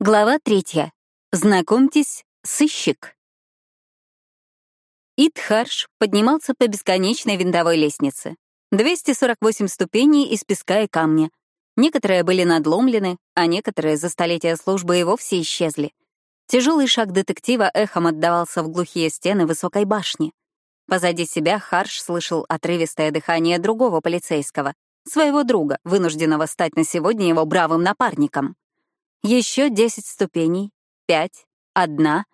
Глава третья. Знакомьтесь, сыщик. Итхарш поднимался по бесконечной винтовой лестнице. 248 ступеней из песка и камня. Некоторые были надломлены, а некоторые за столетия службы и вовсе исчезли. Тяжелый шаг детектива эхом отдавался в глухие стены высокой башни. Позади себя Харш слышал отрывистое дыхание другого полицейского, своего друга, вынужденного стать на сегодня его бравым напарником. Еще десять ступеней, пять, одна.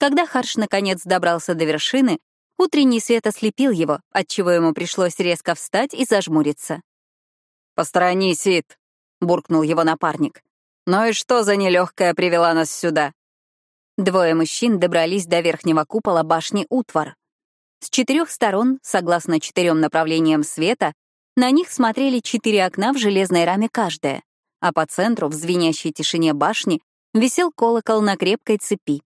Когда Харш наконец добрался до вершины, утренний свет ослепил его, отчего ему пришлось резко встать и зажмуриться. «Посторонись, Ит!» — буркнул его напарник. «Ну и что за нелегкая привела нас сюда?» Двое мужчин добрались до верхнего купола башни Утвар. С четырех сторон, согласно четырем направлениям света, на них смотрели четыре окна в железной раме каждое а по центру, в звенящей тишине башни, висел колокол на крепкой цепи.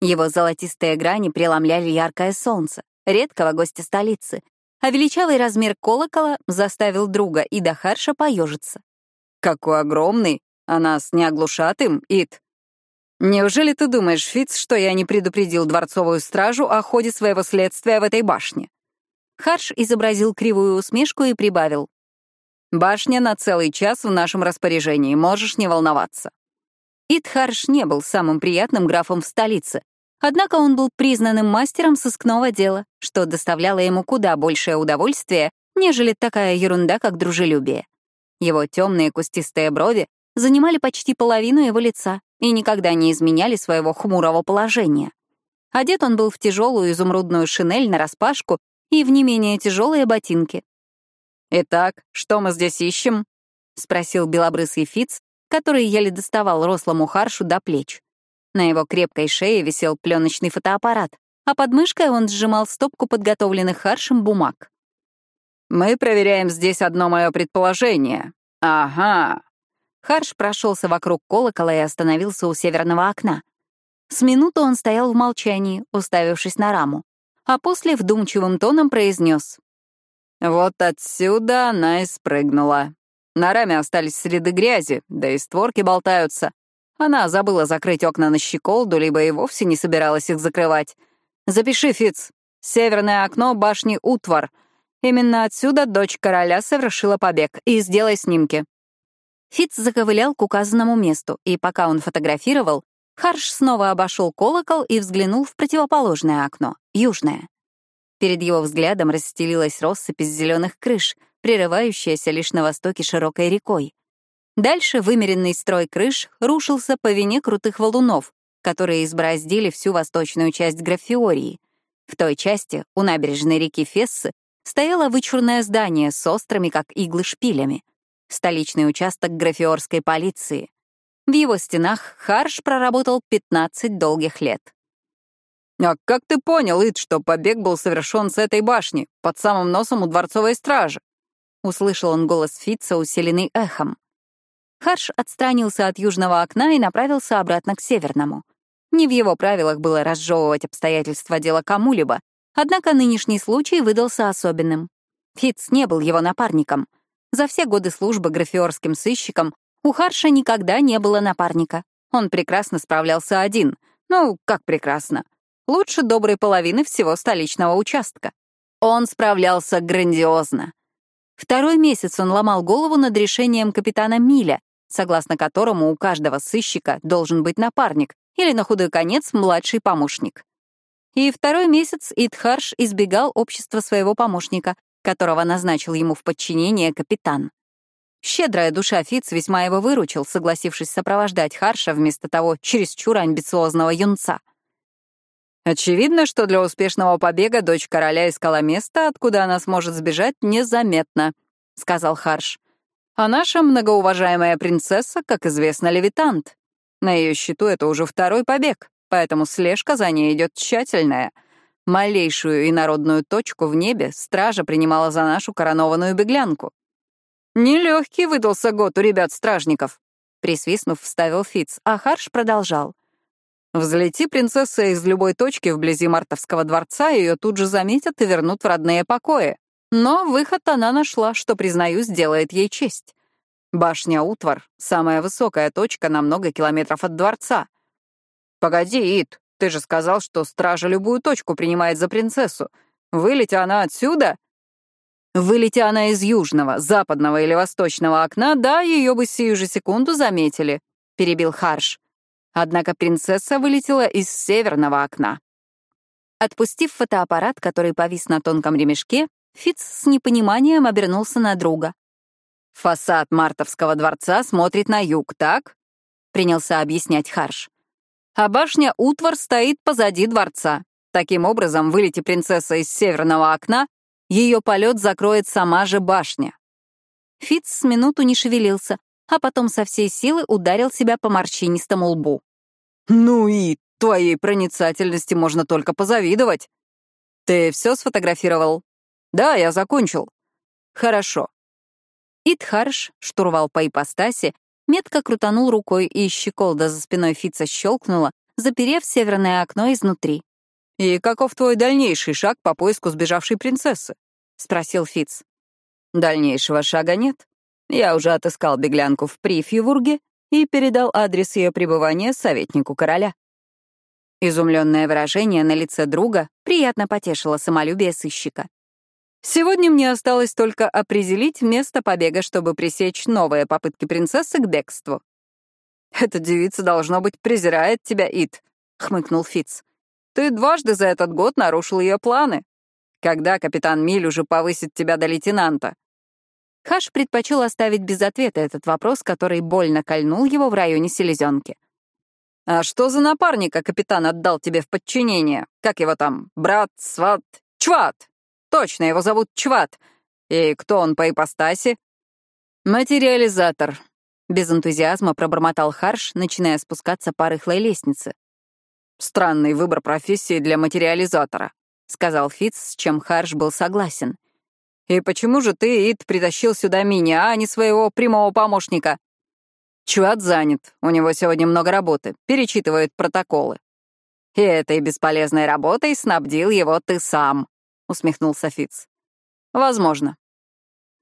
Его золотистые грани преломляли яркое солнце, редкого гостя столицы, а величавый размер колокола заставил друга и Дахарша поежиться. «Какой огромный! А нас не оглушат им, Ит!» «Неужели ты думаешь, Фиц, что я не предупредил дворцовую стражу о ходе своего следствия в этой башне?» Харш изобразил кривую усмешку и прибавил. Башня на целый час в нашем распоряжении, можешь не волноваться». Итхарш не был самым приятным графом в столице, однако он был признанным мастером сыскного дела, что доставляло ему куда большее удовольствие, нежели такая ерунда, как дружелюбие. Его темные кустистые брови занимали почти половину его лица и никогда не изменяли своего хмурого положения. Одет он был в тяжелую изумрудную шинель нараспашку и в не менее тяжелые ботинки, «Итак, что мы здесь ищем?» — спросил белобрысый Фиц, который еле доставал рослому Харшу до плеч. На его крепкой шее висел пленочный фотоаппарат, а под мышкой он сжимал стопку подготовленных Харшем бумаг. «Мы проверяем здесь одно мое предположение. Ага». Харш прошелся вокруг колокола и остановился у северного окна. С минуту он стоял в молчании, уставившись на раму, а после вдумчивым тоном произнес вот отсюда она и спрыгнула. На раме остались следы грязи, да и створки болтаются. Она забыла закрыть окна на щеколду, либо и вовсе не собиралась их закрывать. Запиши, Фиц. Северное окно башни Утвар. Именно отсюда дочь короля совершила побег. И сделай снимки. Фиц заковылял к указанному месту, и пока он фотографировал, Харш снова обошел колокол и взглянул в противоположное окно, южное. Перед его взглядом расстелилась россыпь из зеленых крыш, прерывающаяся лишь на востоке широкой рекой. Дальше вымеренный строй крыш рушился по вине крутых валунов, которые избороздили всю восточную часть Графиории. В той части, у набережной реки Фессы, стояло вычурное здание с острыми, как иглы, шпилями. Столичный участок графиорской полиции. В его стенах Харш проработал 15 долгих лет. «А как ты понял, Ид, что побег был совершен с этой башни, под самым носом у дворцовой стражи?» Услышал он голос Фитца, усиленный эхом. Харш отстранился от южного окна и направился обратно к северному. Не в его правилах было разжевывать обстоятельства дела кому-либо, однако нынешний случай выдался особенным. Фитц не был его напарником. За все годы службы графиорским сыщиком у Харша никогда не было напарника. Он прекрасно справлялся один. Ну, как прекрасно лучше доброй половины всего столичного участка. Он справлялся грандиозно. Второй месяц он ломал голову над решением капитана Миля, согласно которому у каждого сыщика должен быть напарник или, на худой конец, младший помощник. И второй месяц Итхарш избегал общества своего помощника, которого назначил ему в подчинение капитан. Щедрая душа Фиц весьма его выручил, согласившись сопровождать Харша вместо того чересчур амбициозного юнца — Очевидно, что для успешного побега дочь короля искала место, откуда она сможет сбежать незаметно, — сказал Харш. А наша многоуважаемая принцесса, как известно, левитант. На ее счету это уже второй побег, поэтому слежка за ней идет тщательная. Малейшую инородную точку в небе стража принимала за нашу коронованную беглянку. «Нелегкий выдался год у ребят-стражников», — присвистнув, вставил Фиц, а Харш продолжал. Взлети принцесса из любой точки вблизи Мартовского дворца, ее тут же заметят и вернут в родные покои. Но выход она нашла, что, признаюсь, делает ей честь. Башня Утвар — самая высокая точка на много километров от дворца. Погоди, Ит, ты же сказал, что стража любую точку принимает за принцессу. Вылети она отсюда? Вылети она из южного, западного или восточного окна, да, ее бы сию же секунду заметили, — перебил Харш. Однако принцесса вылетела из северного окна. Отпустив фотоаппарат, который повис на тонком ремешке, Фиц с непониманием обернулся на друга. «Фасад Мартовского дворца смотрит на юг, так?» — принялся объяснять Харш. «А башня Утвар стоит позади дворца. Таким образом, вылети принцесса из северного окна, ее полет закроет сама же башня». Фиц с минуту не шевелился, а потом со всей силы ударил себя по морщинистому лбу. «Ну и твоей проницательности можно только позавидовать. Ты все сфотографировал?» «Да, я закончил». «Хорошо». Итхарш, штурвал по ипостаси, метко крутанул рукой, и щеколда за спиной Фица щелкнула, заперев северное окно изнутри. «И каков твой дальнейший шаг по поиску сбежавшей принцессы?» — спросил Фиц. «Дальнейшего шага нет. Я уже отыскал беглянку в Прифьювурге и передал адрес ее пребывания советнику короля». Изумленное выражение на лице друга приятно потешило самолюбие сыщика. Сегодня мне осталось только определить место побега, чтобы пресечь новые попытки принцессы к бегству. «Эта девица, должно быть, презирает тебя, Ит», — хмыкнул Фиц. «Ты дважды за этот год нарушил ее планы. Когда капитан Миль уже повысит тебя до лейтенанта?» Хаш предпочел оставить без ответа этот вопрос, который больно кольнул его в районе селезенки. «А что за напарника капитан отдал тебе в подчинение? Как его там? Брат, сват, чват?» Точно, его зовут Чват. И кто он по ипостаси? Материализатор. Без энтузиазма пробормотал Харш, начиная спускаться по рыхлой лестнице. Странный выбор профессии для материализатора, сказал Фиц, с чем Харш был согласен. И почему же ты, Ид, притащил сюда меня, а не своего прямого помощника? Чуат занят, у него сегодня много работы, перечитывает протоколы. И этой бесполезной работой снабдил его ты сам усмехнулся Фиц. Возможно.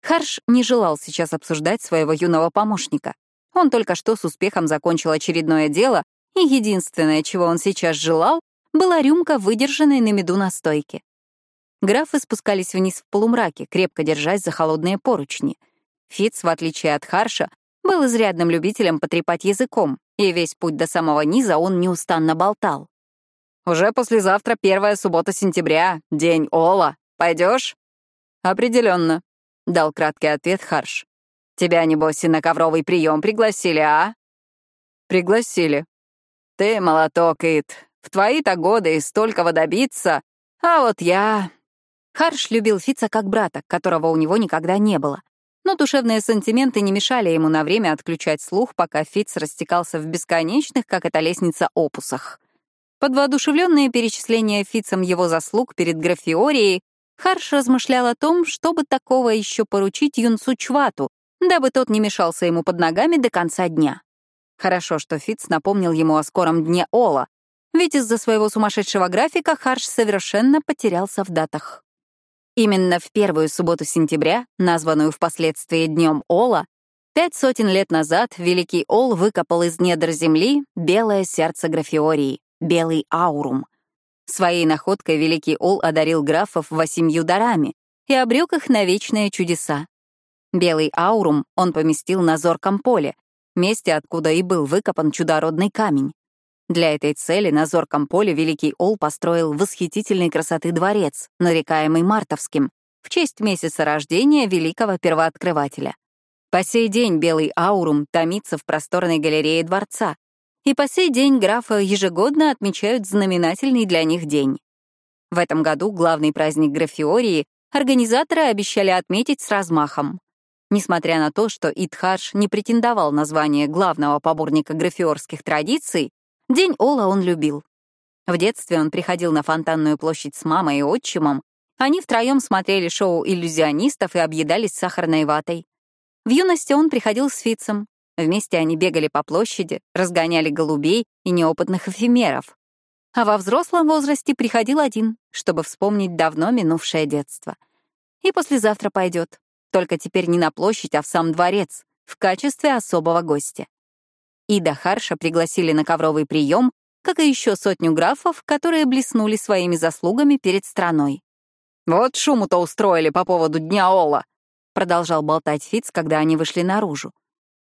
Харш не желал сейчас обсуждать своего юного помощника. Он только что с успехом закончил очередное дело, и единственное, чего он сейчас желал, была рюмка, выдержанной на меду настойки. Графы спускались вниз в полумраке, крепко держась за холодные поручни. Фиц, в отличие от Харша, был изрядным любителем потрепать языком, и весь путь до самого низа он неустанно болтал. Уже послезавтра первая суббота сентября, день Ола. Пойдешь? Определенно, дал краткий ответ Харш. Тебя, небось, и на ковровый прием пригласили, а? Пригласили. Ты молоток, Ит. В твои-то годы и столького добиться. А вот я... Харш любил Фица как брата, которого у него никогда не было. Но душевные сантименты не мешали ему на время отключать слух, пока Фиц растекался в бесконечных, как эта лестница, опусах. Под воодушевленное перечисление Фицем его заслуг перед Графиорией, Харш размышлял о том, чтобы такого еще поручить юнцу Чвату, дабы тот не мешался ему под ногами до конца дня. Хорошо, что Фиц напомнил ему о скором дне Ола, ведь из-за своего сумасшедшего графика Харш совершенно потерялся в датах. Именно в первую субботу сентября, названную впоследствии Днем Ола, пять сотен лет назад Великий Ол выкопал из недр земли белое сердце Графиории белый аурум. Своей находкой великий Ол одарил графов восемью дарами и обрек их на вечные чудеса. Белый аурум он поместил на зорком поле, месте, откуда и был выкопан чудородный камень. Для этой цели на зорком поле Великий Ол построил восхитительной красоты дворец, нарекаемый Мартовским, в честь месяца рождения великого первооткрывателя. По сей день Белый Аурум томится в просторной галерее дворца, и по сей день графа ежегодно отмечают знаменательный для них день. В этом году главный праздник Графиории организаторы обещали отметить с размахом. Несмотря на то, что Итхаш не претендовал на звание главного поборника графиорских традиций, День Ола он любил. В детстве он приходил на фонтанную площадь с мамой и отчимом, они втроем смотрели шоу иллюзионистов и объедались сахарной ватой. В юности он приходил с Фицем, Вместе они бегали по площади, разгоняли голубей и неопытных эфемеров. А во взрослом возрасте приходил один, чтобы вспомнить давно минувшее детство. И послезавтра пойдет. Только теперь не на площадь, а в сам дворец, в качестве особого гостя. Ида Харша пригласили на ковровый прием, как и еще сотню графов, которые блеснули своими заслугами перед страной. «Вот шуму-то устроили по поводу Дня Ола», — продолжал болтать Фиц, когда они вышли наружу.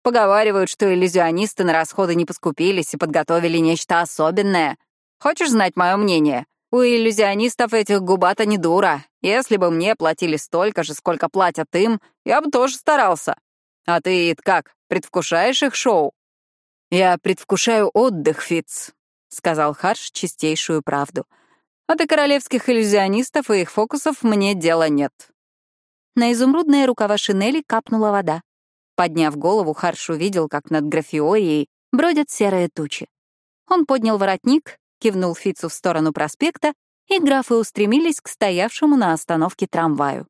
«Поговаривают, что иллюзионисты на расходы не поскупились и подготовили нечто особенное. Хочешь знать мое мнение? У иллюзионистов этих губата не дура. Если бы мне платили столько же, сколько платят им, я бы тоже старался. А ты, как, предвкушаешь их шоу?» «Я предвкушаю отдых, Фиц», — сказал Харш чистейшую правду. «А до королевских иллюзионистов и их фокусов мне дела нет». На изумрудные рукава шинели капнула вода. Подняв голову, Харш увидел, как над графиорией бродят серые тучи. Он поднял воротник, кивнул Фицу в сторону проспекта, и графы устремились к стоявшему на остановке трамваю.